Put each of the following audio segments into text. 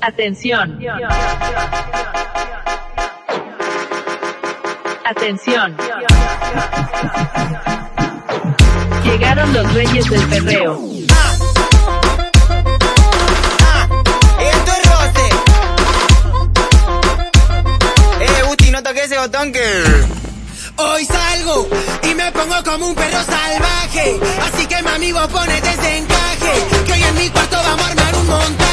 Atención. Atención. Llegaron los reyes del perreo. Eh. Hoy salgo y me pongo como un perro salvaje. Así que mami, vos ponete ese encaje. Que hoy en mi cuarto vamos a armar un montaje.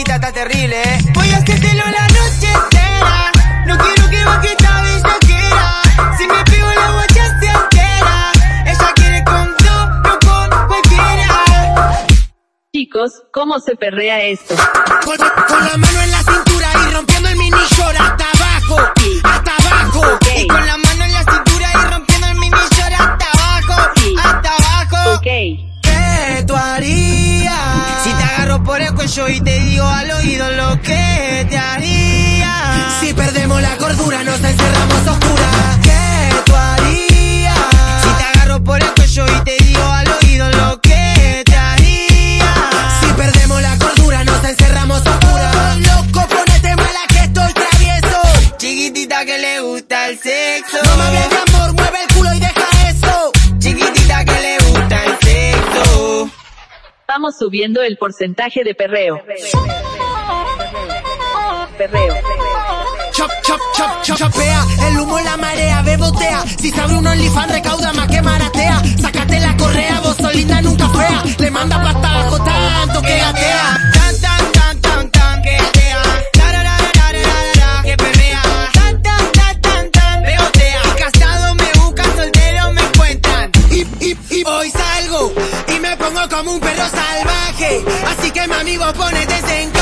Guachita, está terrible, eh. Voy a hacértelo la noche entera. No quiero que baje esta bellaquera. Si me pego la guacha se entera. Ella quiere con dos, no con cualquiera. Chicos, ¿cómo se perrea esto? Con, con la mano en la cintura por el cuello y te digo al oído lo que te haría. Si perdemos la cordura nos encerramos a oscuras. ¿Qué tú harías? Si te agarro por el cuello y te digo al oído lo que te haría. Si perdemos la cordura nos encerramos a oscuras. Loco, ponete mala que estoy travieso. Chiquitita que le gusta el sexo. No me hables de amor, mueve el culo y deja Vamos subiendo el porcentaje de perreo. Perreo. Chop, chop, chop, chop, chopea, el humo la marea, bebotea. Si se abre un OnlyFans recauda más que maratea. Sácate la correa, vos solita nunca fea. Le manda pasta abajo tanto que gatea. Tan, tan, tan, tan, tan, que gatea. La, la, la, la, la, la, que perrea. Tan, tan, tan, tan, tan. Casado me buscan, soltero me encuentran. Y, y, y hoy salgo y me pongo como un perro vos ponete encaje.